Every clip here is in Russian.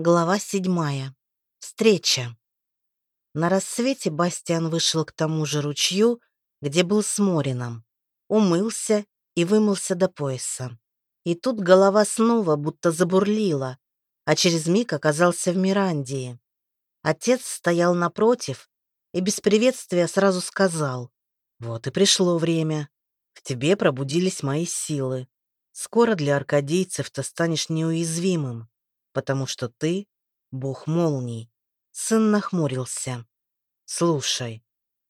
Глава седьмая. Встреча. На рассвете Бастиан вышел к тому же ручью, где был с Морином, умылся и вымылся до пояса. И тут голова снова будто забурлила, а через миг оказался в Мирандии. Отец стоял напротив и без приветствия сразу сказал, «Вот и пришло время. В тебе пробудились мои силы. Скоро для аркадийцев ты станешь неуязвимым потому что ты — бог молний». Сын нахмурился. «Слушай,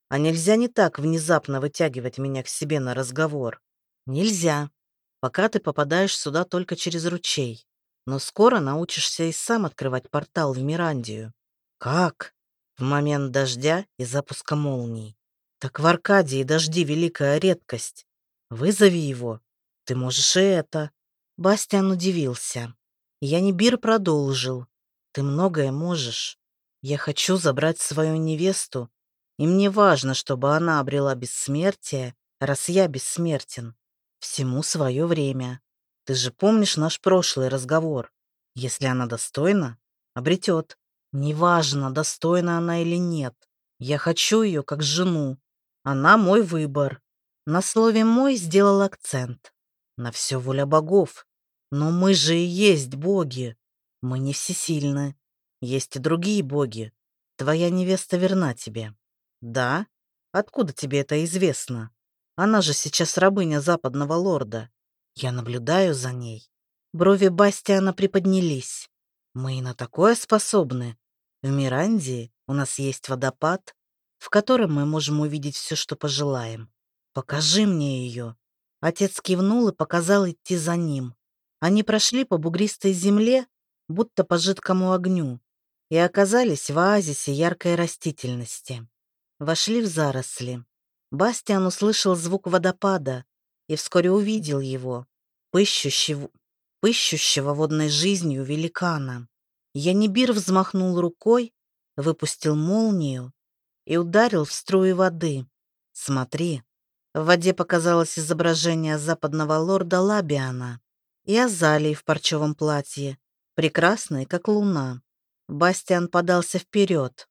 а нельзя не так внезапно вытягивать меня к себе на разговор? Нельзя. Пока ты попадаешь сюда только через ручей. Но скоро научишься и сам открывать портал в Мирандию. Как? В момент дождя и запуска молний. Так в Аркадии дожди великая редкость. Вызови его. Ты можешь и это. Бастиан удивился. Янибир продолжил. «Ты многое можешь. Я хочу забрать свою невесту, и мне важно, чтобы она обрела бессмертие, раз я бессмертен. Всему свое время. Ты же помнишь наш прошлый разговор? Если она достойна, обретет. Неважно, достойна она или нет. Я хочу ее как жену. Она мой выбор. На слове «мой» сделал акцент. На все воля богов. Но мы же и есть боги. Мы не всесильны. Есть и другие боги. Твоя невеста верна тебе. Да? Откуда тебе это известно? Она же сейчас рабыня западного лорда. Я наблюдаю за ней. Брови Бастиана приподнялись. Мы и на такое способны. В Мирандии у нас есть водопад, в котором мы можем увидеть все, что пожелаем. Покажи мне ее. Отец кивнул и показал идти за ним. Они прошли по бугристой земле, будто по жидкому огню, и оказались в оазисе яркой растительности. Вошли в заросли. Бастиан услышал звук водопада и вскоре увидел его, пыщущего, пыщущего водной жизнью великана. Янибир взмахнул рукой, выпустил молнию и ударил в струю воды. Смотри, в воде показалось изображение западного лорда Лабиана и Азалии в парчевом платье, прекрасной, как луна. Бастиан подался вперед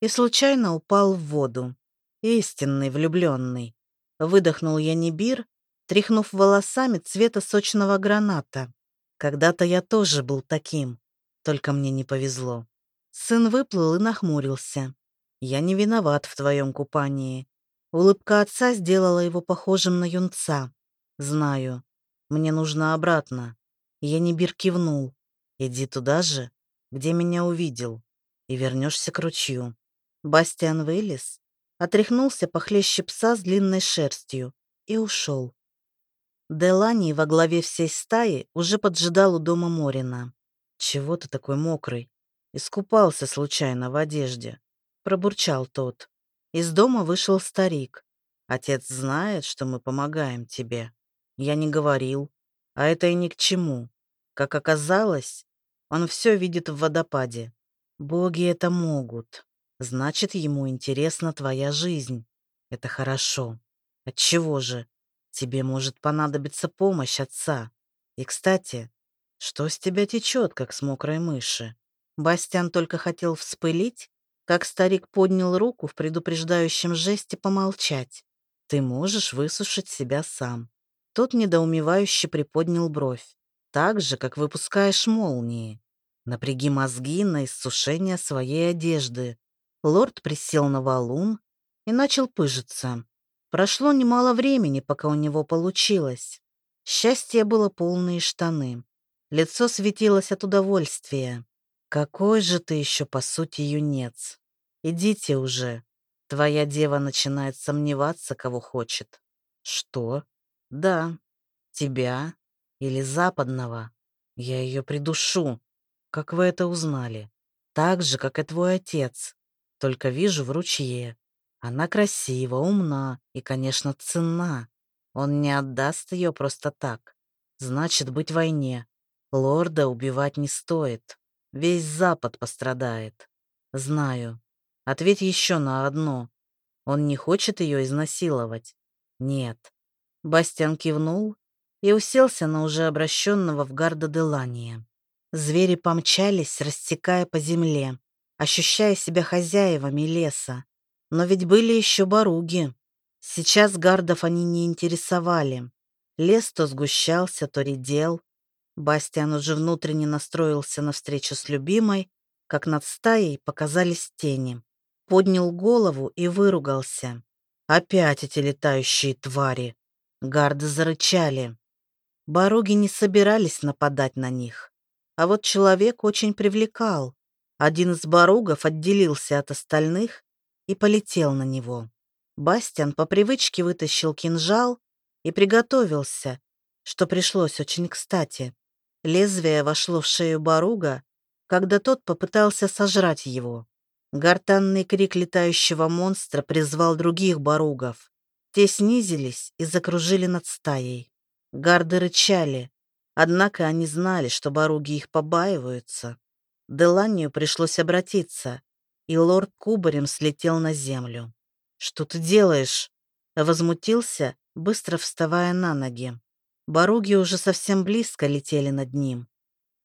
и случайно упал в воду. Истинный влюбленный. Выдохнул я Небир, тряхнув волосами цвета сочного граната. Когда-то я тоже был таким, только мне не повезло. Сын выплыл и нахмурился. Я не виноват в твоем купании. Улыбка отца сделала его похожим на юнца. Знаю, мне нужно обратно. Я не бир кивнул. Иди туда же, где меня увидел, и вернешься к ручью. Бастиан вылез, отряхнулся похлеще пса с длинной шерстью и ушел. Делани во главе всей стаи уже поджидал у дома Морина. «Чего ты такой мокрый?» Искупался случайно в одежде. Пробурчал тот. Из дома вышел старик. «Отец знает, что мы помогаем тебе». Я не говорил. А это и ни к чему. Как оказалось, он все видит в водопаде. Боги это могут. Значит, ему интересна твоя жизнь. Это хорошо. Отчего же? Тебе может понадобиться помощь отца. И, кстати, что с тебя течет, как с мокрой мыши? Бастиан только хотел вспылить, как старик поднял руку в предупреждающем жесте помолчать. Ты можешь высушить себя сам. Тот недоумевающе приподнял бровь. Так же, как выпускаешь молнии. Напряги мозги на иссушение своей одежды. Лорд присел на валун и начал пыжиться. Прошло немало времени, пока у него получилось. Счастье было полные штаны. Лицо светилось от удовольствия. Какой же ты еще, по сути, юнец. Идите уже. Твоя дева начинает сомневаться, кого хочет. Что? Да, тебя или западного. Я ее придушу. Как вы это узнали? Так же, как и твой отец. Только вижу в ручье. Она красива, умна и, конечно, ценна. Он не отдаст ее просто так. Значит, быть войне. Лорда убивать не стоит. Весь Запад пострадает. Знаю. Ответь еще на одно. Он не хочет ее изнасиловать? Нет. Бастиан кивнул и уселся на уже обращенного в гарда Делания. Звери помчались, рассекая по земле, ощущая себя хозяевами леса. Но ведь были еще боруги. Сейчас гардов они не интересовали. Лес то сгущался, то редел. Бастиан уже внутренне настроился на встречу с любимой, как над стаей показались тени. Поднял голову и выругался. Опять эти летающие твари. Гарды зарычали. Боруги не собирались нападать на них. А вот человек очень привлекал. Один из боругов отделился от остальных и полетел на него. Бастиан по привычке вытащил кинжал и приготовился, что пришлось очень кстати. Лезвие вошло в шею Баруга, когда тот попытался сожрать его. Гортанный крик летающего монстра призвал других Баругов. Те снизились и закружили над стаей. Гарды рычали, однако они знали, что Баруги их побаиваются. Деланию пришлось обратиться, и лорд кубарем слетел на землю. «Что ты делаешь?» Возмутился, быстро вставая на ноги. Боруги уже совсем близко летели над ним,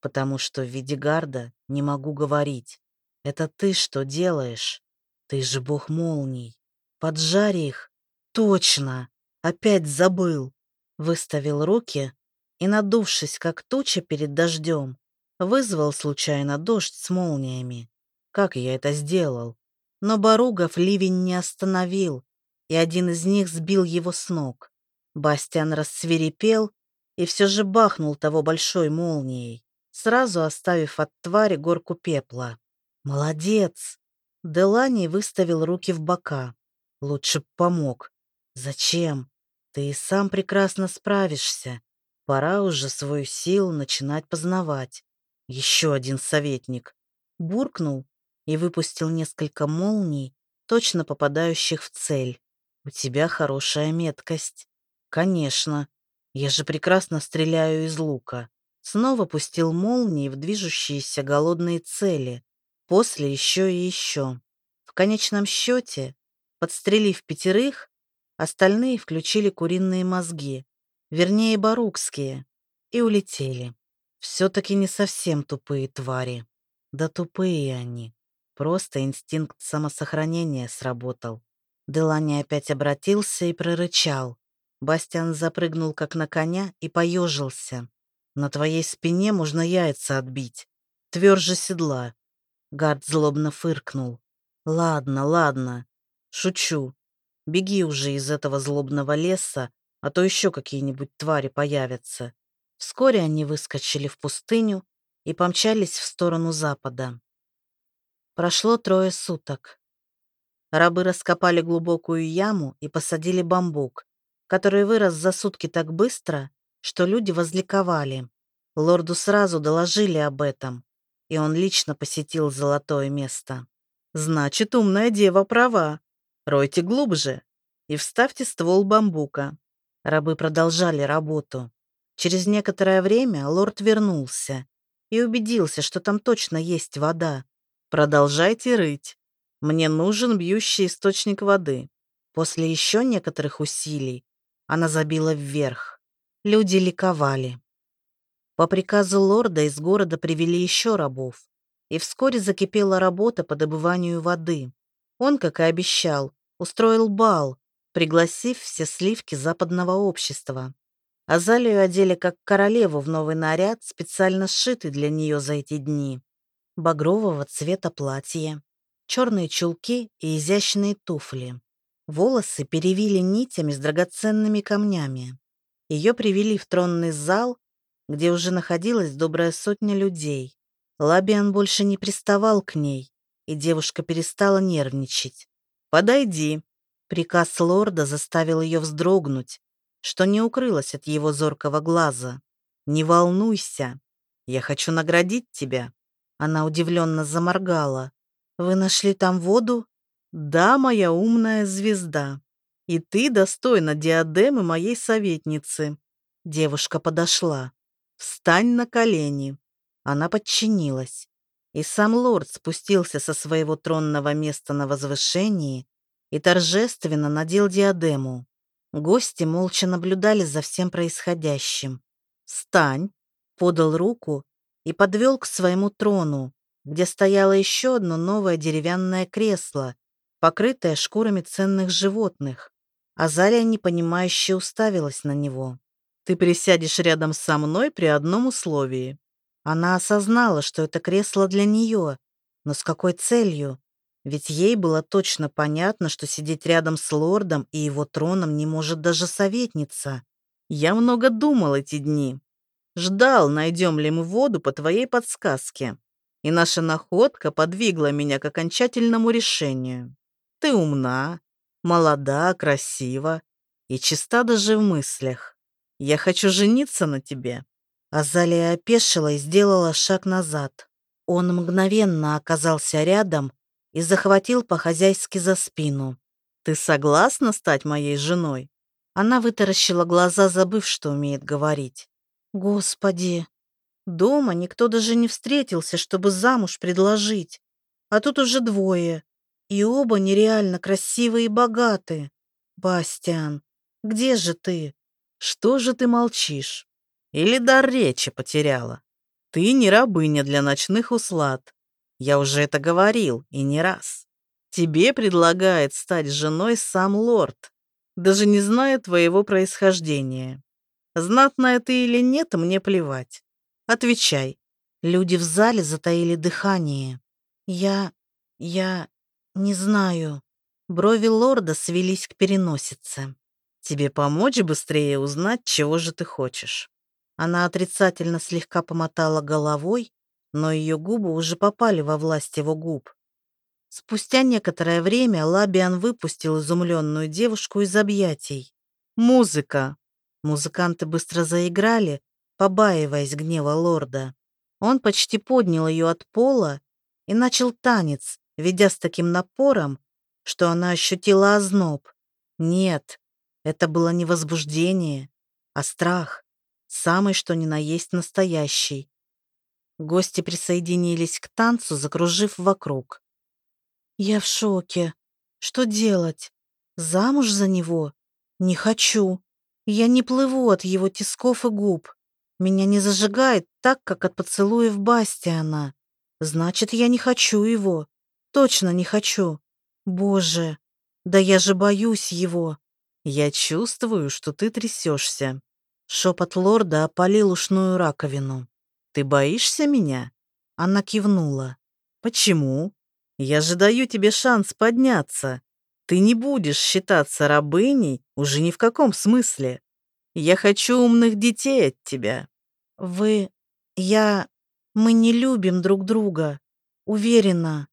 потому что в виде гарда не могу говорить. Это ты что делаешь? Ты же бог молний. Поджарь их. Точно. Опять забыл. Выставил руки и, надувшись, как туча перед дождем, вызвал случайно дождь с молниями. Как я это сделал? Но Боругов ливень не остановил, и один из них сбил его с ног. Бастиан рассверепел и все же бахнул того большой молнией, сразу оставив от твари горку пепла. «Молодец!» Делани выставил руки в бока. «Лучше б помог. Зачем? Ты и сам прекрасно справишься. Пора уже свою силу начинать познавать. Еще один советник». Буркнул и выпустил несколько молний, точно попадающих в цель. «У тебя хорошая меткость». «Конечно. Я же прекрасно стреляю из лука». Снова пустил молнии в движущиеся голодные цели. После еще и еще. В конечном счете, подстрелив пятерых, остальные включили куриные мозги, вернее, барукские, и улетели. Все-таки не совсем тупые твари. Да тупые они. Просто инстинкт самосохранения сработал. Делани опять обратился и прорычал. Бастиан запрыгнул как на коня и поежился. «На твоей спине можно яйца отбить. Тверже седла». Гард злобно фыркнул. «Ладно, ладно. Шучу. Беги уже из этого злобного леса, а то еще какие-нибудь твари появятся». Вскоре они выскочили в пустыню и помчались в сторону запада. Прошло трое суток. Рабы раскопали глубокую яму и посадили бамбук, который вырос за сутки так быстро, что люди возликовали. Лорду сразу доложили об этом, и он лично посетил золотое место. «Значит, умная дева права. Ройте глубже и вставьте ствол бамбука». Рабы продолжали работу. Через некоторое время лорд вернулся и убедился, что там точно есть вода. «Продолжайте рыть. Мне нужен бьющий источник воды». После еще некоторых усилий она забила вверх. Люди ликовали. По приказу лорда из города привели еще рабов, и вскоре закипела работа по добыванию воды. Он, как и обещал, устроил бал, пригласив все сливки западного общества. Азалию одели как королеву в новый наряд, специально сшитый для нее за эти дни. Багрового цвета платье, черные чулки и изящные туфли. Волосы перевили нитями с драгоценными камнями. Ее привели в тронный зал, где уже находилась добрая сотня людей. Лабиан больше не приставал к ней, и девушка перестала нервничать. «Подойди!» Приказ лорда заставил ее вздрогнуть, что не укрылось от его зоркого глаза. «Не волнуйся, я хочу наградить тебя». Она удивленно заморгала. «Вы нашли там воду?» «Да, моя умная звезда. И ты достойна диадемы моей советницы». Девушка подошла. «Встань на колени». Она подчинилась. И сам лорд спустился со своего тронного места на возвышении и торжественно надел диадему. Гости молча наблюдали за всем происходящим. «Встань!» — подал руку и подвел к своему трону, где стояло еще одно новое деревянное кресло, покрытое шкурами ценных животных. Азалия непонимающе уставилась на него. «Ты присядешь рядом со мной при одном условии». Она осознала, что это кресло для нее, но с какой целью? Ведь ей было точно понятно, что сидеть рядом с лордом и его троном не может даже советница. «Я много думал эти дни. Ждал, найдем ли мы воду по твоей подсказке. И наша находка подвигла меня к окончательному решению. Ты умна, молода, красива и чиста даже в мыслях. Я хочу жениться на тебе». Азалия опешила и сделала шаг назад. Он мгновенно оказался рядом и захватил по-хозяйски за спину. «Ты согласна стать моей женой?» Она вытаращила глаза, забыв, что умеет говорить. Господи, дома никто даже не встретился, чтобы замуж предложить. А тут уже двое. И оба нереально красивые и богатые. Бастиан, где же ты? Что же ты молчишь? Или дар речи потеряла? Ты не рабыня для ночных услад. Я уже это говорил, и не раз. Тебе предлагает стать женой сам лорд, даже не зная твоего происхождения. Знатная ты или нет, мне плевать. Отвечай. Люди в зале затаили дыхание. Я... я... не знаю. Брови лорда свелись к переносице. Тебе помочь быстрее узнать, чего же ты хочешь. Она отрицательно слегка помотала головой, но ее губы уже попали во власть его губ. Спустя некоторое время Лабиан выпустил изумленную девушку из объятий. «Музыка!» Музыканты быстро заиграли, побаиваясь гнева лорда. Он почти поднял ее от пола и начал танец, ведя с таким напором, что она ощутила озноб. Нет, это было не возбуждение, а страх, самый что ни на есть настоящий. Гости присоединились к танцу, закружив вокруг. «Я в шоке. Что делать? Замуж за него? Не хочу. Я не плыву от его тисков и губ. Меня не зажигает так, как от поцелуев Бастиана. Значит, я не хочу его. Точно не хочу. Боже, да я же боюсь его. Я чувствую, что ты трясешься. Шепот лорда опалил ушную раковину. Ты боишься меня? Она кивнула. Почему? Я же даю тебе шанс подняться. Ты не будешь считаться рабыней уже ни в каком смысле. Я хочу умных детей от тебя. Вы... я... мы не любим друг друга. Уверена.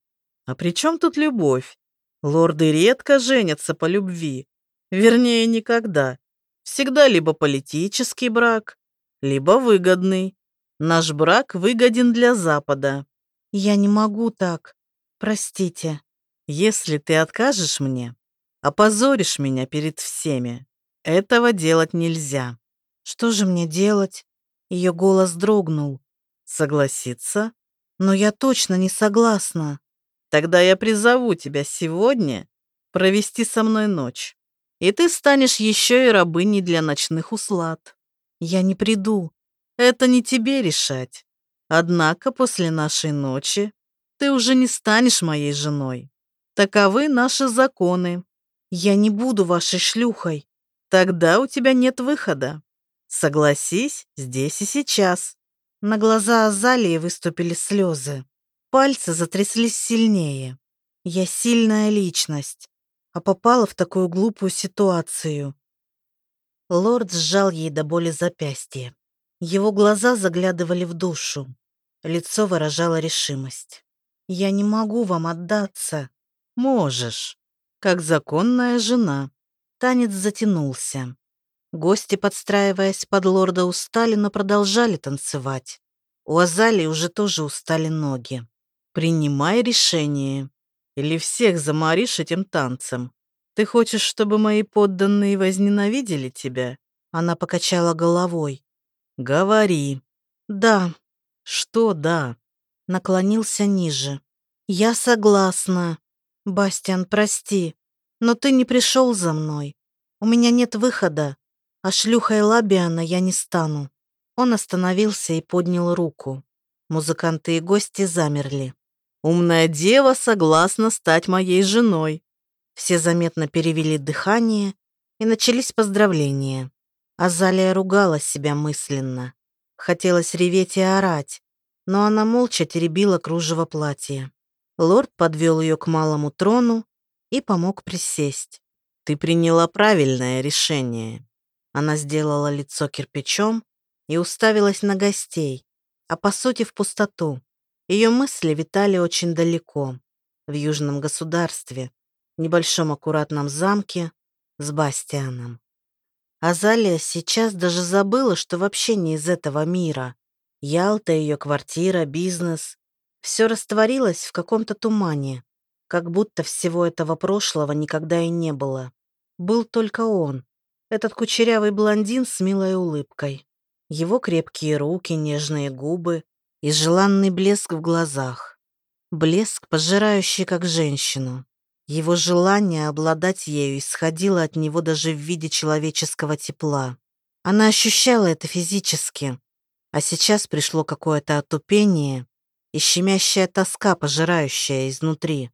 А при чем тут любовь? Лорды редко женятся по любви. Вернее, никогда. Всегда либо политический брак, либо выгодный. Наш брак выгоден для Запада. Я не могу так. Простите. Если ты откажешь мне, опозоришь меня перед всеми. Этого делать нельзя. Что же мне делать? Ее голос дрогнул. Согласиться? Но я точно не согласна. Тогда я призову тебя сегодня провести со мной ночь. И ты станешь еще и рабыней для ночных услад. Я не приду. Это не тебе решать. Однако после нашей ночи ты уже не станешь моей женой. Таковы наши законы. Я не буду вашей шлюхой. Тогда у тебя нет выхода. Согласись здесь и сейчас. На глаза Азалии выступили слезы. Пальцы затряслись сильнее. Я сильная личность, а попала в такую глупую ситуацию. Лорд сжал ей до боли запястье. Его глаза заглядывали в душу. Лицо выражало решимость. «Я не могу вам отдаться», «Можешь, как законная жена». Танец затянулся. Гости, подстраиваясь под лорда, устали, но продолжали танцевать. У Азалии уже тоже устали ноги. «Принимай решение. Или всех заморишь этим танцем. Ты хочешь, чтобы мои подданные возненавидели тебя?» Она покачала головой. «Говори». «Да». «Что «да»?» Наклонился ниже. «Я согласна». «Бастиан, прости, но ты не пришел за мной. У меня нет выхода, а шлюхой Лабиана я не стану». Он остановился и поднял руку. Музыканты и гости замерли. «Умная дева согласна стать моей женой». Все заметно перевели дыхание, и начались поздравления. Азалия ругала себя мысленно. Хотелось реветь и орать, но она молча теребила кружево платья. Лорд подвел ее к малому трону и помог присесть. «Ты приняла правильное решение». Она сделала лицо кирпичом и уставилась на гостей, а по сути в пустоту. Ее мысли витали очень далеко, в южном государстве, небольшом аккуратном замке с Бастианом. Азалия сейчас даже забыла, что вообще не из этого мира. Ялта, ее квартира, бизнес. Все растворилось в каком-то тумане, как будто всего этого прошлого никогда и не было. Был только он, этот кучерявый блондин с милой улыбкой. Его крепкие руки, нежные губы и желанный блеск в глазах. Блеск, пожирающий как женщину. Его желание обладать ею исходило от него даже в виде человеческого тепла. Она ощущала это физически, а сейчас пришло какое-то отупение и щемящая тоска, пожирающая изнутри.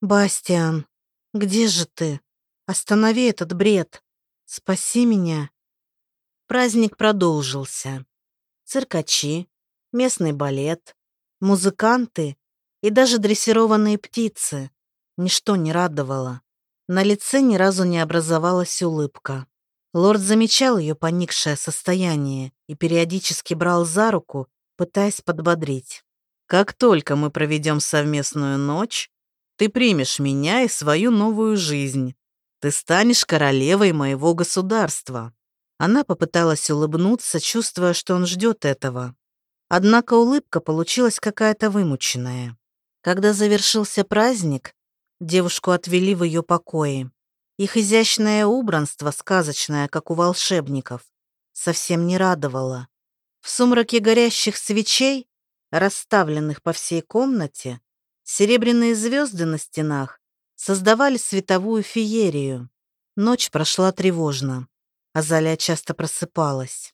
«Бастиан, где же ты? Останови этот бред! Спаси меня!» Праздник продолжился. Циркачи, местный балет, музыканты и даже дрессированные птицы Ничто не радовало. На лице ни разу не образовалась улыбка. Лорд замечал ее поникшее состояние и периодически брал за руку, пытаясь подбодрить. «Как только мы проведем совместную ночь, ты примешь меня и свою новую жизнь. Ты станешь королевой моего государства». Она попыталась улыбнуться, чувствуя, что он ждет этого. Однако улыбка получилась какая-то вымученная. Когда завершился праздник, Девушку отвели в ее покои. Их изящное убранство, сказочное, как у волшебников, совсем не радовало. В сумраке горящих свечей, расставленных по всей комнате, серебряные звезды на стенах создавали световую феерию. Ночь прошла тревожно. Азалия часто просыпалась.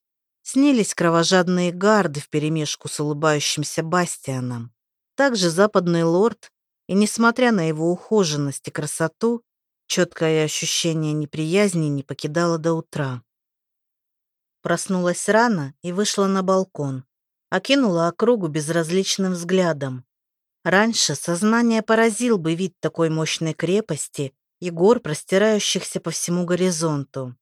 Снились кровожадные гарды вперемешку с улыбающимся Бастианом. Также западный лорд и несмотря на его ухоженность и красоту, четкое ощущение неприязни не покидало до утра. Проснулась рано и вышла на балкон. Окинула округу безразличным взглядом. Раньше сознание поразил бы вид такой мощной крепости и гор, простирающихся по всему горизонту.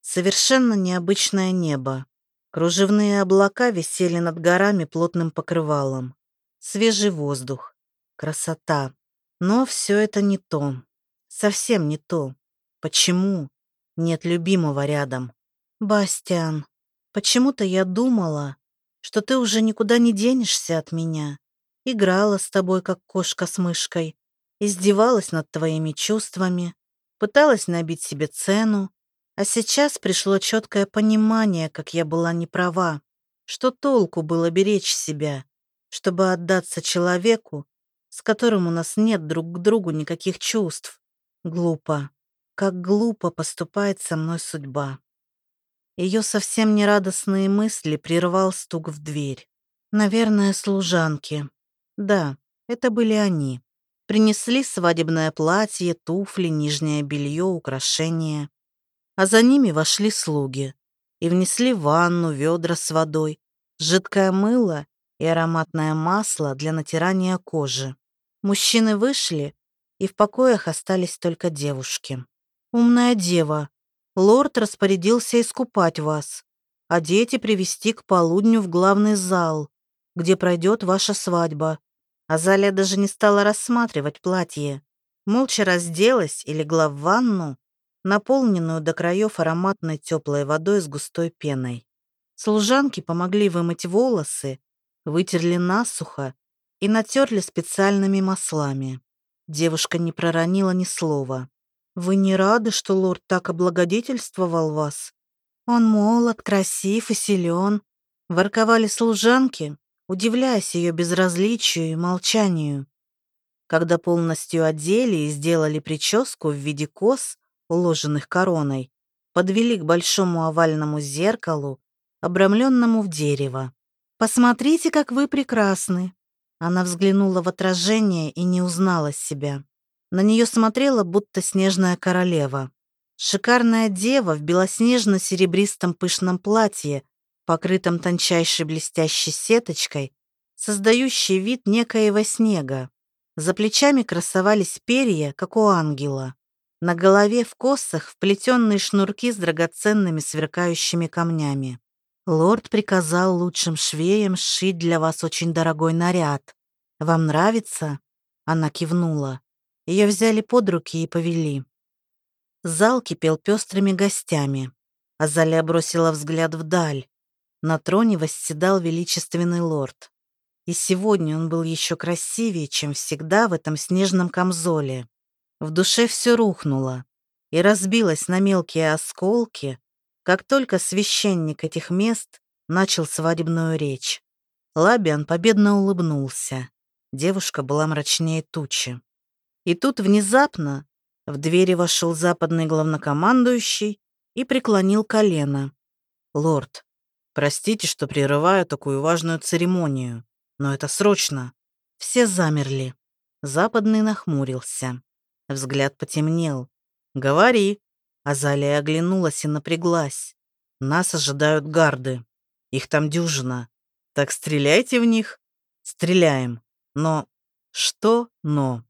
Совершенно необычное небо. Кружевные облака висели над горами плотным покрывалом. Свежий воздух. Красота. Но все это не то. Совсем не то. Почему? Нет любимого рядом. Бастиан, почему-то я думала, что ты уже никуда не денешься от меня. Играла с тобой, как кошка с мышкой. Издевалась над твоими чувствами. Пыталась набить себе цену. А сейчас пришло четкое понимание, как я была не права. Что толку было беречь себя, чтобы отдаться человеку, с которым у нас нет друг к другу никаких чувств. Глупо. Как глупо поступает со мной судьба. Ее совсем нерадостные мысли прервал стук в дверь. Наверное, служанки. Да, это были они. Принесли свадебное платье, туфли, нижнее белье, украшения. А за ними вошли слуги и внесли ванну, ведра с водой, жидкое мыло и ароматное масло для натирания кожи. Мужчины вышли, и в покоях остались только девушки. «Умная дева, лорд распорядился искупать вас, а дети привести к полудню в главный зал, где пройдет ваша свадьба». Азалия даже не стала рассматривать платье. Молча разделась и легла в ванну, наполненную до краев ароматной теплой водой с густой пеной. Служанки помогли вымыть волосы, вытерли насухо и натерли специальными маслами. Девушка не проронила ни слова. «Вы не рады, что лорд так облагодетельствовал вас? Он молод, красив и силен». Ворковали служанки, удивляясь ее безразличию и молчанию. Когда полностью одели и сделали прическу в виде кос, уложенных короной, подвели к большому овальному зеркалу, обрамленному в дерево. Посмотрите, как вы прекрасны!» Она взглянула в отражение и не узнала себя. На нее смотрела, будто снежная королева. Шикарная дева в белоснежно-серебристом пышном платье, покрытом тончайшей блестящей сеточкой, создающей вид некоего снега. За плечами красовались перья, как у ангела. На голове в косах вплетенные шнурки с драгоценными сверкающими камнями. Лорд приказал лучшим швеям сшить для вас очень дорогой наряд. Вам нравится?» Она кивнула. Ее взяли под руки и повели. Зал кипел пестрыми гостями. Азалия бросила взгляд вдаль. На троне восседал величественный лорд. И сегодня он был еще красивее, чем всегда в этом снежном камзоле. В душе все рухнуло и разбилось на мелкие осколки, как только священник этих мест начал свадебную речь. Лабиан победно улыбнулся. Девушка была мрачнее тучи. И тут внезапно в двери вошел западный главнокомандующий и преклонил колено. «Лорд, простите, что прерываю такую важную церемонию, но это срочно». Все замерли. Западный нахмурился. Взгляд потемнел. «Говори», Азалия оглянулась и напряглась. «Нас ожидают гарды. Их там дюжина. Так стреляйте в них?» «Стреляем. Но...» «Что «но»?»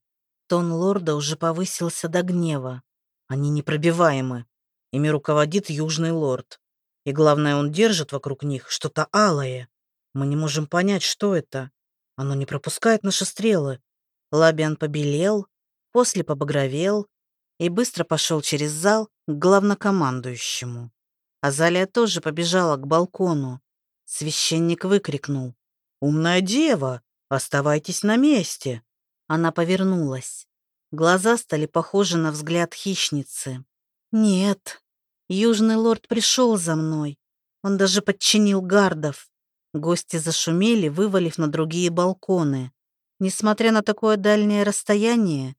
Тон лорда уже повысился до гнева. «Они непробиваемы. Ими руководит Южный лорд. И главное, он держит вокруг них что-то алое. Мы не можем понять, что это. Оно не пропускает наши стрелы». Лабиан побелел, после побагровел, и быстро пошел через зал к главнокомандующему. Азалия тоже побежала к балкону. Священник выкрикнул. «Умная дева, оставайтесь на месте!» Она повернулась. Глаза стали похожи на взгляд хищницы. «Нет, южный лорд пришел за мной. Он даже подчинил гардов». Гости зашумели, вывалив на другие балконы. Несмотря на такое дальнее расстояние,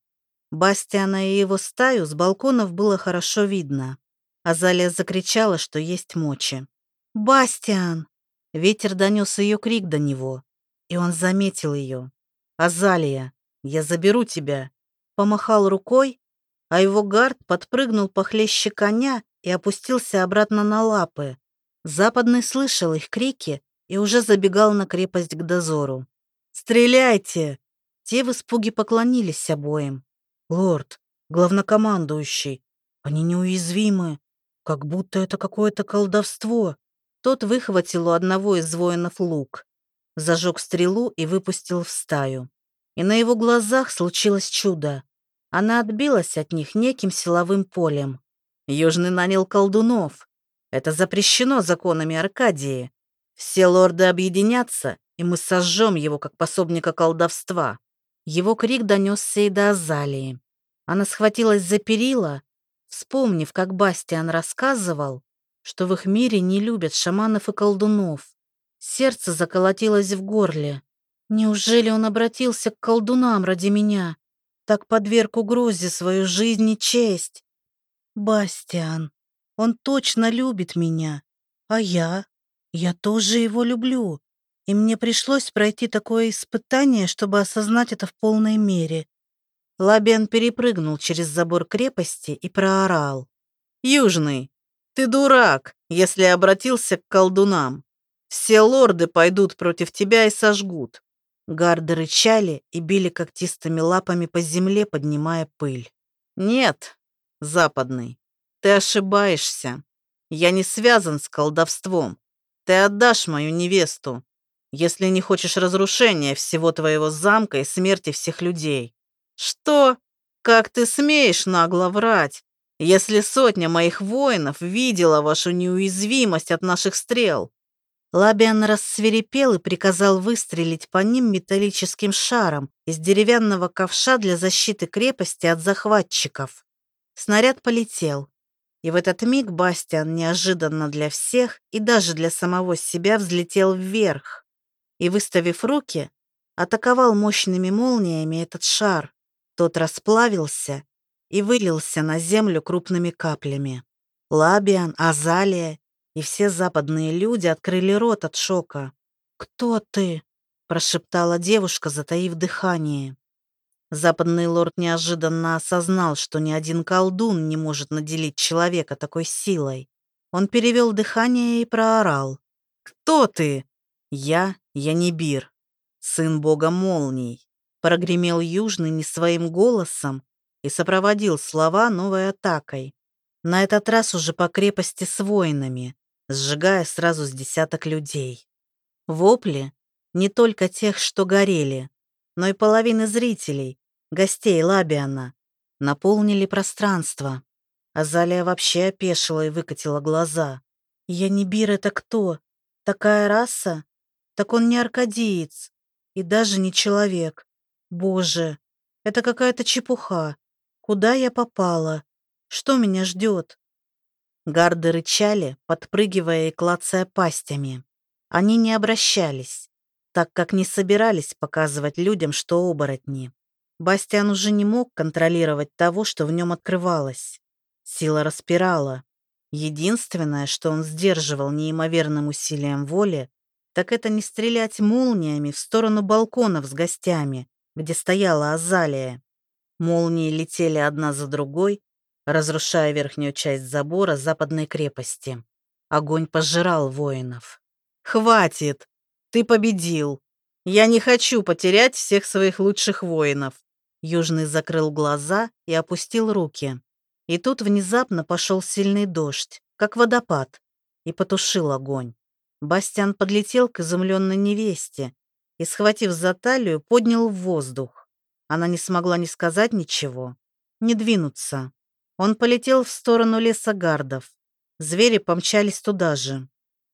Бастиана и его стаю с балконов было хорошо видно. Азалия закричала, что есть мочи. «Бастиан!» Ветер донес ее крик до него, и он заметил ее. «Азалия, я заберу тебя!» Помахал рукой, а его гард подпрыгнул похлеще коня и опустился обратно на лапы. Западный слышал их крики и уже забегал на крепость к дозору. «Стреляйте!» Те в испуге поклонились обоим. «Лорд, главнокомандующий, они неуязвимы, как будто это какое-то колдовство». Тот выхватил у одного из воинов лук, зажег стрелу и выпустил в стаю. И на его глазах случилось чудо. Она отбилась от них неким силовым полем. Южный нанял колдунов. Это запрещено законами Аркадии. Все лорды объединятся, и мы сожжем его как пособника колдовства. Его крик донесся и до Азалии. Она схватилась за перила, вспомнив, как Бастиан рассказывал, что в их мире не любят шаманов и колдунов. Сердце заколотилось в горле. Неужели он обратился к колдунам ради меня? Так подверг угрозе свою жизнь и честь. Бастиан, он точно любит меня. А я? Я тоже его люблю. И мне пришлось пройти такое испытание, чтобы осознать это в полной мере. Лабиан перепрыгнул через забор крепости и проорал. «Южный, ты дурак, если обратился к колдунам. Все лорды пойдут против тебя и сожгут». Гарды рычали и били когтистыми лапами по земле, поднимая пыль. «Нет, западный, ты ошибаешься. Я не связан с колдовством. Ты отдашь мою невесту, если не хочешь разрушения всего твоего замка и смерти всех людей. Что? Как ты смеешь нагло врать, если сотня моих воинов видела вашу неуязвимость от наших стрел? Лабиан рассверепел и приказал выстрелить по ним металлическим шаром из деревянного ковша для защиты крепости от захватчиков. Снаряд полетел, и в этот миг Бастиан неожиданно для всех и даже для самого себя взлетел вверх и, выставив руки, атаковал мощными молниями этот шар. Тот расплавился и вылился на землю крупными каплями. Лабиан, Азалия и все западные люди открыли рот от шока. «Кто ты?» — прошептала девушка, затаив дыхание. Западный лорд неожиданно осознал, что ни один колдун не может наделить человека такой силой. Он перевел дыхание и проорал. «Кто ты?» «Я Янибир, сын бога молний», — прогремел Южный не своим голосом и сопроводил слова новой атакой. На этот раз уже по крепости с воинами, сжигая сразу с десяток людей. Вопли не только тех, что горели, но и половины зрителей, гостей Лабиана, наполнили пространство. Азалия вообще опешила и выкатила глаза. «Я не Бир, это кто? Такая раса? Так он не аркадиец и даже не человек. Боже, это какая-то чепуха. Куда я попала? Что меня ждет?» Гарды рычали, подпрыгивая и клацая пастями. Они не обращались, так как не собирались показывать людям, что оборотни. Бастиан уже не мог контролировать того, что в нем открывалось. Сила распирала. Единственное, что он сдерживал неимоверным усилием воли, так это не стрелять молниями в сторону балконов с гостями, где стояла Азалия. Молнии летели одна за другой, разрушая верхнюю часть забора западной крепости. Огонь пожирал воинов. «Хватит! Ты победил! Я не хочу потерять всех своих лучших воинов!» Южный закрыл глаза и опустил руки. И тут внезапно пошел сильный дождь, как водопад, и потушил огонь. Бастиан подлетел к изумленной невесте и, схватив за талию, поднял в воздух. Она не смогла ни сказать ничего, ни двинуться. Он полетел в сторону леса гардов. Звери помчались туда же.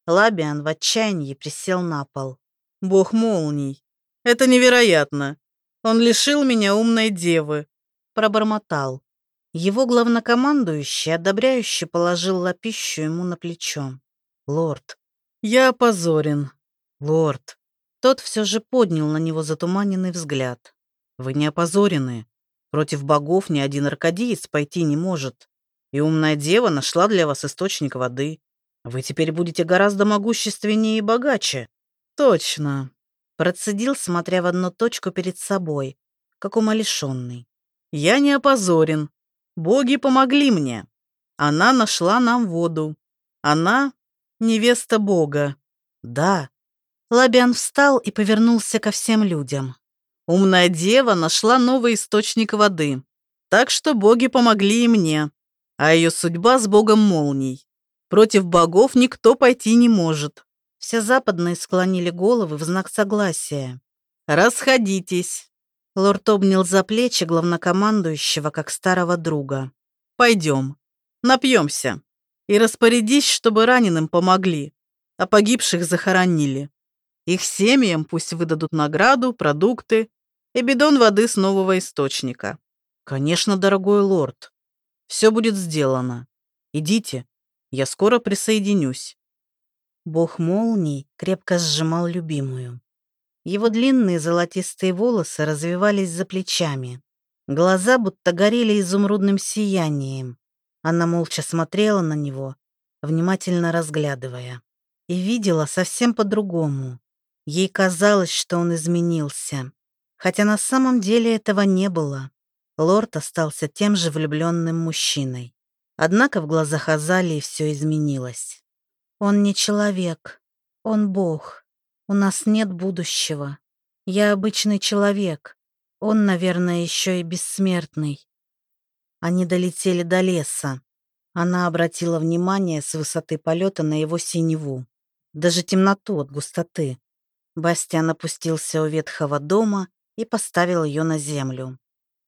Лабиан в отчаянии присел на пол. «Бог молний! Это невероятно! Он лишил меня умной девы!» Пробормотал. Его главнокомандующий одобряюще положил лапищу ему на плечо. «Лорд, я опозорен. Лорд». Тот все же поднял на него затуманенный взгляд. «Вы не опозорены. Против богов ни один аркадиец пойти не может. И умная дева нашла для вас источник воды. Вы теперь будете гораздо могущественнее и богаче. Точно. Процедил, смотря в одну точку перед собой, как умалишенный. Я не опозорен. Боги помогли мне. Она нашла нам воду. Она — невеста Бога. Да. Лабиан встал и повернулся ко всем людям. Умная дева нашла новый источник воды. Так что боги помогли и мне. А ее судьба с богом молний. Против богов никто пойти не может. Все западные склонили головы в знак согласия. «Расходитесь!» Лорд обнял за плечи главнокомандующего, как старого друга. «Пойдем, напьемся. И распорядись, чтобы раненым помогли, а погибших захоронили. Их семьям пусть выдадут награду, продукты и бидон воды с нового источника. Конечно, дорогой лорд, все будет сделано. Идите, я скоро присоединюсь». Бог молний крепко сжимал любимую. Его длинные золотистые волосы развивались за плечами. Глаза будто горели изумрудным сиянием. Она молча смотрела на него, внимательно разглядывая. И видела совсем по-другому. Ей казалось, что он изменился. Хотя на самом деле этого не было. Лорд остался тем же влюбленным мужчиной. Однако в глазах Азалии все изменилось. «Он не человек. Он Бог. У нас нет будущего. Я обычный человек. Он, наверное, еще и бессмертный». Они долетели до леса. Она обратила внимание с высоты полета на его синеву. Даже темноту от густоты. Бастиан опустился у ветхого дома и поставил ее на землю.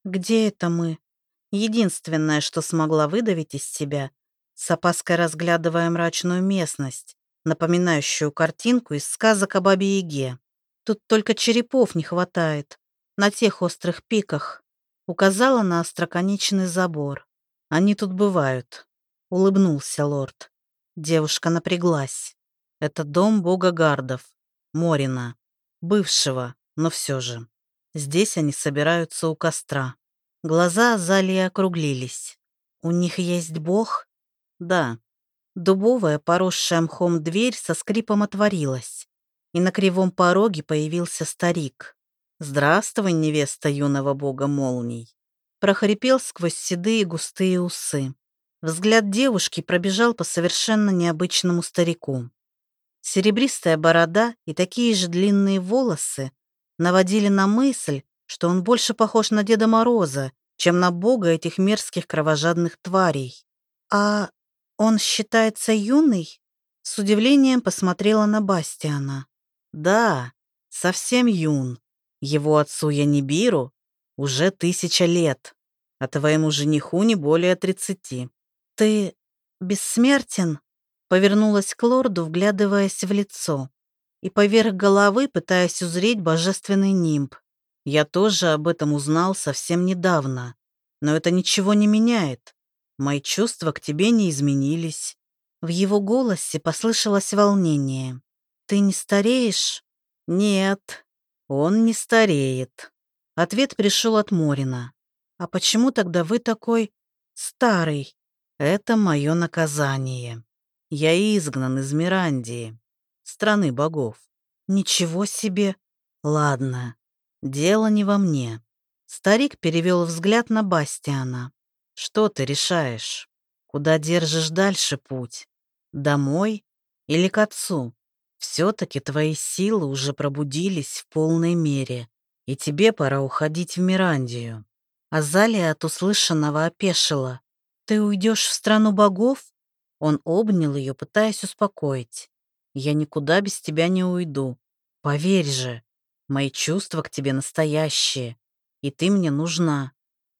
«Где это мы?» Единственное, что смогла выдавить из себя, с опаской разглядывая мрачную местность, напоминающую картинку из сказок о Бабе Яге. Тут только черепов не хватает, на тех острых пиках. Указала на остроконечный забор. Они тут бывают. Улыбнулся лорд. Девушка напряглась. Это дом бога гардов, Морина. Бывшего, но все же. Здесь они собираются у костра. Глаза Азалии округлились. «У них есть бог?» «Да». Дубовая, поросшая мхом дверь со скрипом отворилась. и на кривом пороге появился старик. «Здравствуй, невеста юного бога молний!» Прохрипел сквозь седые густые усы. Взгляд девушки пробежал по совершенно необычному старику. Серебристая борода и такие же длинные волосы наводили на мысль, что он больше похож на Деда Мороза, чем на бога этих мерзких кровожадных тварей. «А он считается юный?» С удивлением посмотрела на Бастиана. «Да, совсем юн. Его отцу я не Янибиру уже тысяча лет, а твоему жениху не более тридцати. Ты бессмертен?» Повернулась к лорду, вглядываясь в лицо, и поверх головы пытаясь узреть божественный нимб. Я тоже об этом узнал совсем недавно, но это ничего не меняет. Мои чувства к тебе не изменились. В его голосе послышалось волнение. Ты не стареешь? Нет, он не стареет. Ответ пришел от Морина. А почему тогда вы такой старый? Это мое наказание. Я изгнан из Мирандии, страны богов. Ничего себе. Ладно, дело не во мне. Старик перевел взгляд на Бастиана. Что ты решаешь? Куда держишь дальше путь? Домой или к отцу? Все-таки твои силы уже пробудились в полной мере, и тебе пора уходить в Мирандию. Азалия от услышанного опешила. Ты уйдешь в страну богов? Он обнял ее, пытаясь успокоить. «Я никуда без тебя не уйду. Поверь же, мои чувства к тебе настоящие, и ты мне нужна.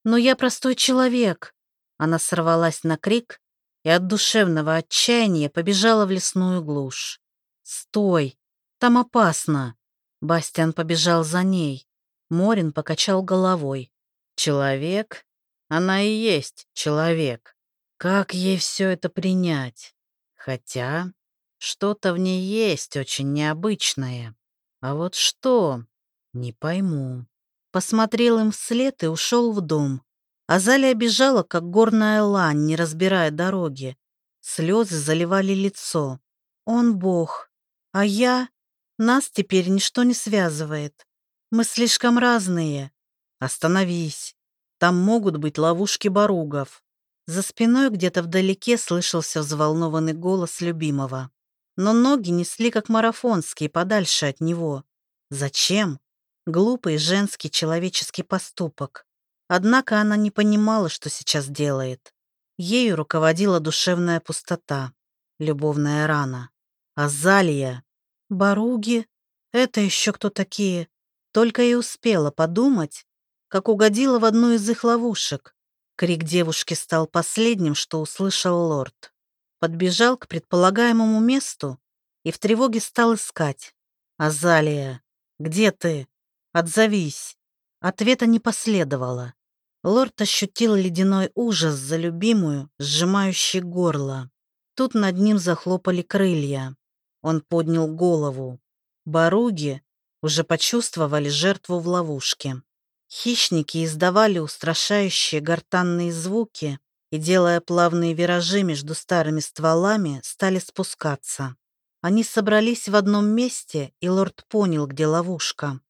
Но я простой человек». Она сорвалась на крик и от душевного отчаяния побежала в лесную глушь. «Стой! Там опасно!» Бастиан побежал за ней. Морин покачал головой. «Человек? Она и есть человек. Как ей все это принять? Хотя что-то в ней есть очень необычное. А вот что? Не пойму. Посмотрел им вслед и ушел в дом. Азалия бежала, как горная лань, не разбирая дороги. Слезы заливали лицо. Он бог. А я? Нас теперь ничто не связывает. Мы слишком разные. Остановись. Там могут быть ловушки баругов. За спиной где-то вдалеке слышался взволнованный голос любимого. Но ноги несли как марафонские подальше от него. Зачем? Глупый женский человеческий поступок. Однако она не понимала, что сейчас делает. Ею руководила душевная пустота, любовная рана. Азалия, Баруги, это еще кто такие? Только и успела подумать, как угодила в одну из их ловушек. Крик девушки стал последним, что услышал лорд. Подбежал к предполагаемому месту и в тревоге стал искать. «Азалия, где ты? Отзовись!» Ответа не последовало. Лорд ощутил ледяной ужас за любимую, сжимающий горло. Тут над ним захлопали крылья. Он поднял голову. Баруги уже почувствовали жертву в ловушке. Хищники издавали устрашающие гортанные звуки и, делая плавные виражи между старыми стволами, стали спускаться. Они собрались в одном месте, и лорд понял, где ловушка.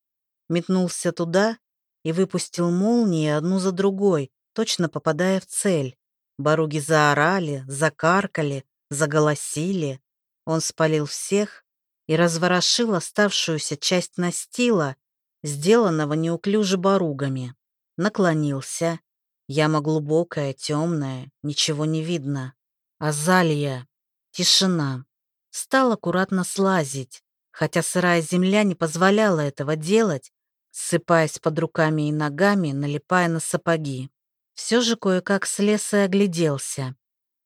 Метнулся туда и выпустил молнии одну за другой, точно попадая в цель. Боруги заорали, закаркали, заголосили. Он спалил всех и разворошил оставшуюся часть настила сделанного неуклюже боругами. Наклонился. Яма глубокая, темная, ничего не видно. Азалия. Тишина. Стал аккуратно слазить, хотя сырая земля не позволяла этого делать, ссыпаясь под руками и ногами, налипая на сапоги. Все же кое-как слез и огляделся.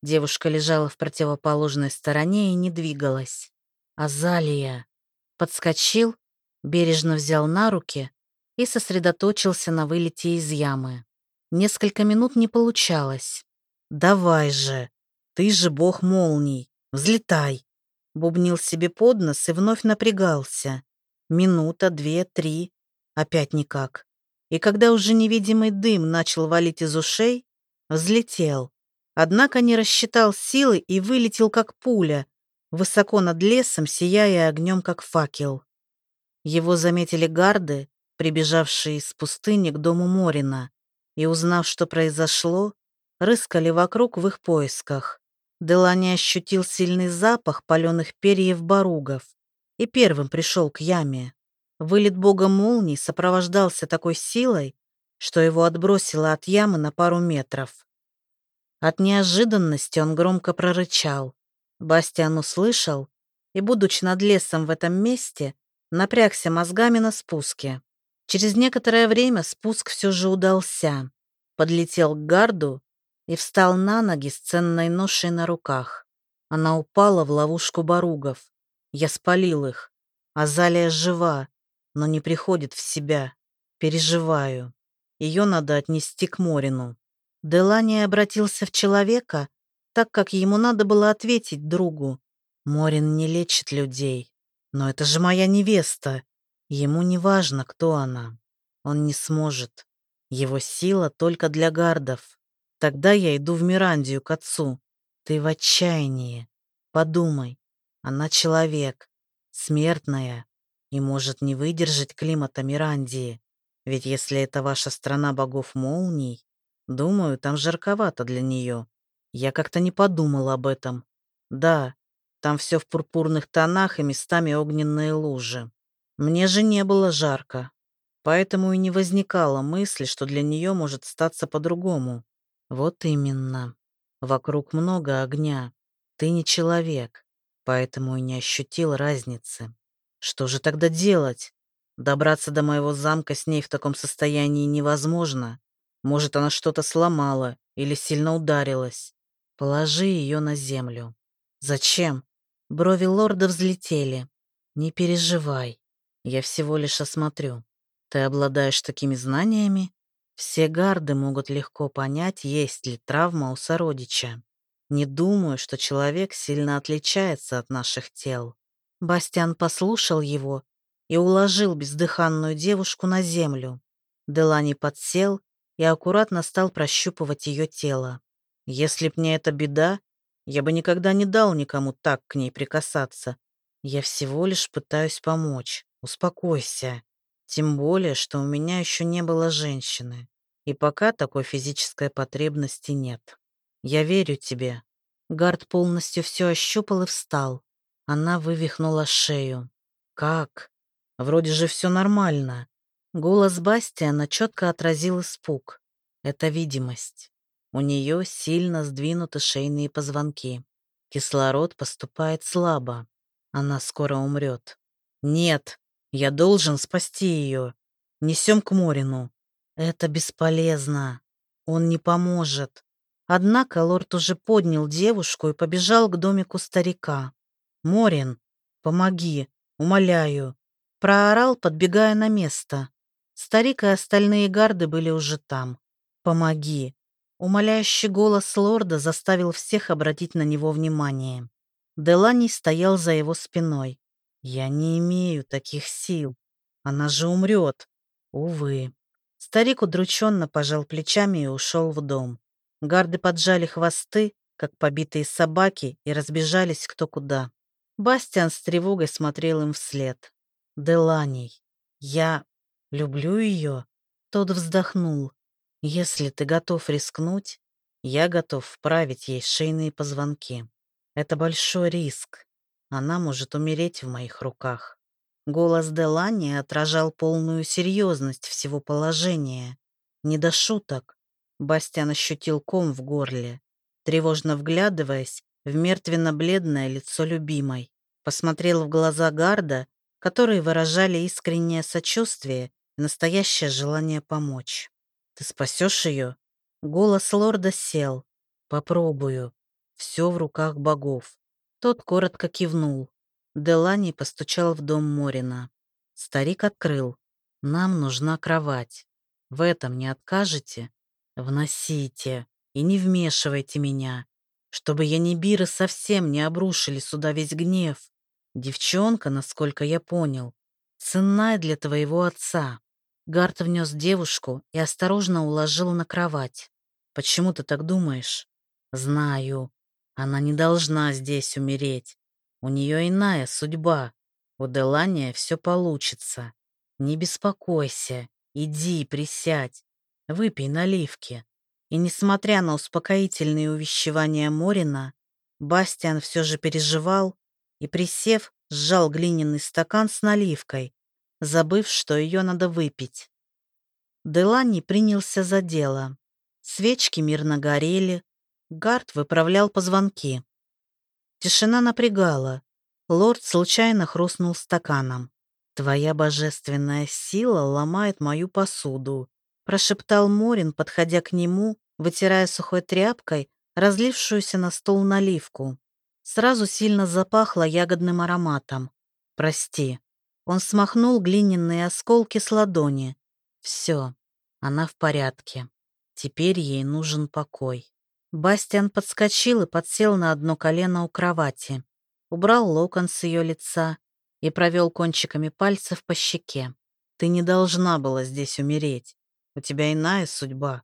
Девушка лежала в противоположной стороне и не двигалась. Азалия. Подскочил бережно взял на руки и сосредоточился на вылете из ямы. Несколько минут не получалось. «Давай же! Ты же бог молний! Взлетай!» Бубнил себе под нос и вновь напрягался. Минута, две, три. Опять никак. И когда уже невидимый дым начал валить из ушей, взлетел. Однако не рассчитал силы и вылетел как пуля, высоко над лесом, сияя огнем, как факел. Его заметили гарды, прибежавшие из пустыни к дому Морина, и, узнав, что произошло, рыскали вокруг в их поисках. Делани ощутил сильный запах паленых перьев баругов и первым пришел к яме. Вылет бога молний сопровождался такой силой, что его отбросило от ямы на пару метров. От неожиданности он громко прорычал. Бастиан услышал и, будучи над лесом в этом месте, напрягся мозгами на спуске. Через некоторое время спуск все же удался. Подлетел к гарду и встал на ноги с ценной ношей на руках. Она упала в ловушку баругов. Я спалил их. Азалия жива, но не приходит в себя. Переживаю. Ее надо отнести к Морину. Делани обратился в человека, так как ему надо было ответить другу. Морин не лечит людей. Но это же моя невеста. Ему не важно, кто она. Он не сможет. Его сила только для гардов. Тогда я иду в Мирандию к отцу. Ты в отчаянии. Подумай. Она человек, смертная, и может не выдержать климата Мирандии. Ведь если это ваша страна богов молний, думаю, там жарковато для нее. Я как-то не подумал об этом. Да, там все в пурпурных тонах и местами огненные лужи. Мне же не было жарко, поэтому и не возникало мысли, что для нее может статься по-другому. Вот именно. Вокруг много огня. Ты не человек, поэтому и не ощутил разницы. Что же тогда делать? Добраться до моего замка с ней в таком состоянии невозможно. Может, она что-то сломала или сильно ударилась. Положи ее на землю. Зачем? Брови лорда взлетели. Не переживай. Я всего лишь осмотрю. Ты обладаешь такими знаниями, все гарды могут легко понять, есть ли травма у сородича. Не думаю, что человек сильно отличается от наших тел. Бастиан послушал его и уложил бездыханную девушку на землю. Делани подсел и аккуратно стал прощупывать ее тело. Если б не эта беда, я бы никогда не дал никому так к ней прикасаться. Я всего лишь пытаюсь помочь. Успокойся. Тем более, что у меня еще не было женщины. И пока такой физической потребности нет. Я верю тебе. Гард полностью все ощупал и встал. Она вывихнула шею. Как? Вроде же все нормально. Голос Бастиана четко отразил испуг. Это видимость. У нее сильно сдвинуты шейные позвонки. Кислород поступает слабо. Она скоро умрет. Нет, я должен спасти ее. Несем к Морину. Это бесполезно. Он не поможет. Однако лорд уже поднял девушку и побежал к домику старика. «Морин, помоги, умоляю!» Проорал, подбегая на место. Старик и остальные гарды были уже там. «Помоги!» Умоляющий голос лорда заставил всех обратить на него внимание. Делани стоял за его спиной. Я не имею таких сил. Она же умрет. Увы. Старик удрученно пожал плечами и ушел в дом. Гарды поджали хвосты, как побитые собаки, и разбежались кто куда. Бастиан с тревогой смотрел им вслед. «Деланий, я люблю ее?» Тот вздохнул. «Если ты готов рискнуть, я готов вправить ей шейные позвонки. Это большой риск. Она может умереть в моих руках. Голос Делани отражал полную серьезность всего положения. Не до шуток. Бастиан ощутил ком в горле, тревожно вглядываясь в мертвенно-бледное лицо любимой. Посмотрел в глаза Гарда, которые выражали искреннее сочувствие настоящее желание помочь. «Ты спасешь ее?» Голос лорда сел. «Попробую. Все в руках богов. Тот коротко кивнул. Делани постучал в дом Морина. Старик открыл. «Нам нужна кровать. В этом не откажете? Вносите и не вмешивайте меня, чтобы янибиры совсем не обрушили сюда весь гнев. Девчонка, насколько я понял, ценная для твоего отца». Гарт внес девушку и осторожно уложил на кровать. «Почему ты так думаешь?» «Знаю. Она не должна здесь умереть. У нее иная судьба. У Делания все получится. Не беспокойся. Иди, присядь. Выпей наливки. И несмотря на успокоительные увещевания Морина, Бастиан все же переживал и, присев, сжал глиняный стакан с наливкой, забыв, что ее надо выпить. Делани принялся за дело. Свечки мирно горели, Гард выправлял позвонки. Тишина напрягала. Лорд случайно хрустнул стаканом. «Твоя божественная сила ломает мою посуду», прошептал Морин, подходя к нему, вытирая сухой тряпкой разлившуюся на стол наливку. Сразу сильно запахло ягодным ароматом. «Прости». Он смахнул глиняные осколки с ладони. «Все, она в порядке. Теперь ей нужен покой». Бастиан подскочил и подсел на одно колено у кровати. Убрал локон с ее лица и провел кончиками пальцев по щеке. «Ты не должна была здесь умереть. У тебя иная судьба.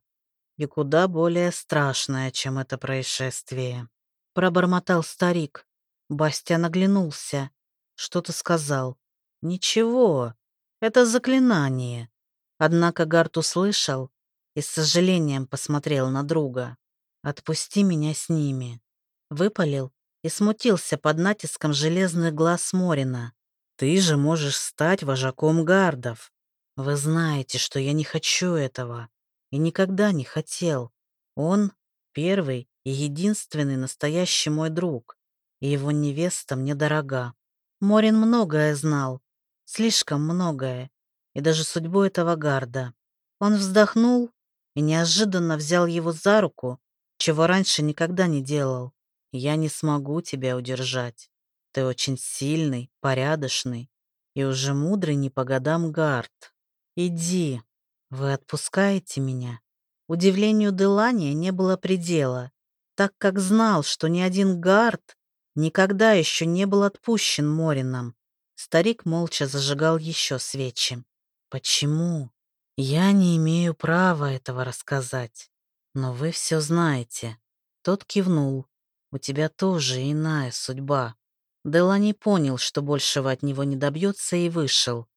И куда более страшная, чем это происшествие». Пробормотал старик. Бастиан оглянулся. Что-то сказал. «Ничего, это заклинание». Однако Гарт услышал и с сожалением посмотрел на друга. «Отпусти меня с ними». Выпалил и смутился под натиском железных глаз Морина. «Ты же можешь стать вожаком гардов. Вы знаете, что я не хочу этого и никогда не хотел. Он первый и единственный настоящий мой друг, и его невеста мне дорога. Морин многое знал, слишком многое, и даже судьбу этого гарда. Он вздохнул и неожиданно взял его за руку, чего раньше никогда не делал. «Я не смогу тебя удержать. Ты очень сильный, порядочный и уже мудрый не по годам гард. Иди, вы отпускаете меня?» Удивлению Делания не было предела так как знал, что ни один гард никогда еще не был отпущен Морином. Старик молча зажигал еще свечи. «Почему? Я не имею права этого рассказать. Но вы все знаете». Тот кивнул. «У тебя тоже иная судьба». Делани понял, что большего от него не добьется, и вышел.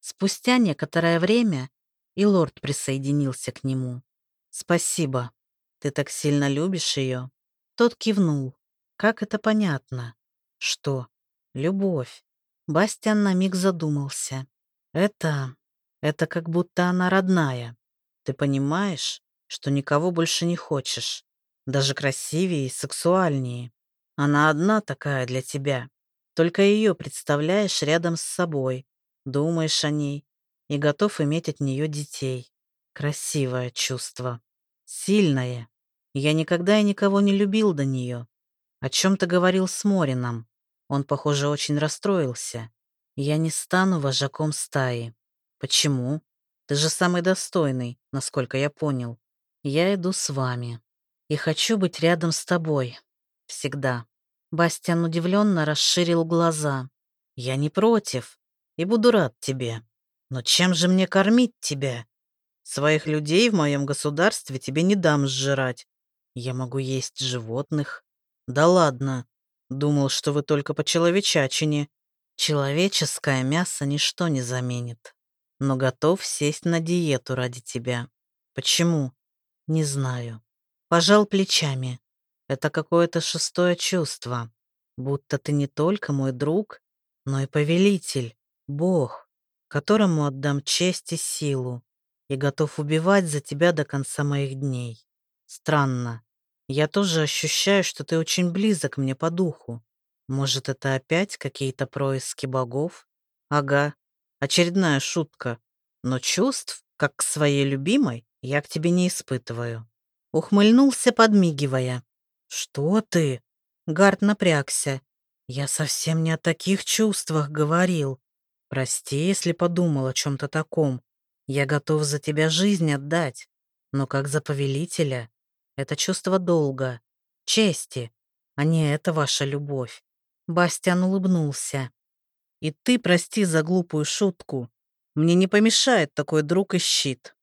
Спустя некоторое время и лорд присоединился к нему. «Спасибо», ты так сильно любишь ее?» Тот кивнул. «Как это понятно?» «Что?» «Любовь». Бастиан на миг задумался. «Это... это как будто она родная. Ты понимаешь, что никого больше не хочешь. Даже красивее и сексуальнее. Она одна такая для тебя. Только ее представляешь рядом с собой, думаешь о ней и готов иметь от нее детей. Красивое чувство. Сильное. Я никогда и никого не любил до нее. О чем-то говорил с Морином. Он, похоже, очень расстроился. Я не стану вожаком стаи. Почему? Ты же самый достойный, насколько я понял. Я иду с вами. И хочу быть рядом с тобой. Всегда. Бастиан удивленно расширил глаза. Я не против. И буду рад тебе. Но чем же мне кормить тебя? Своих людей в моем государстве тебе не дам сжирать. Я могу есть животных. Да ладно. Думал, что вы только по человечачине. Человеческое мясо ничто не заменит. Но готов сесть на диету ради тебя. Почему? Не знаю. Пожал плечами. Это какое-то шестое чувство. Будто ты не только мой друг, но и повелитель, Бог, которому отдам честь и силу и готов убивать за тебя до конца моих дней. Странно. Я тоже ощущаю, что ты очень близок мне по духу. Может, это опять какие-то происки богов? Ага, очередная шутка. Но чувств, как к своей любимой, я к тебе не испытываю. Ухмыльнулся, подмигивая. Что ты? Гард напрягся. Я совсем не о таких чувствах говорил. Прости, если подумал о чем-то таком. Я готов за тебя жизнь отдать. Но как за повелителя это чувство долга, чести, а не это ваша любовь. Бастиан улыбнулся. И ты прости за глупую шутку. Мне не помешает такой друг и щит.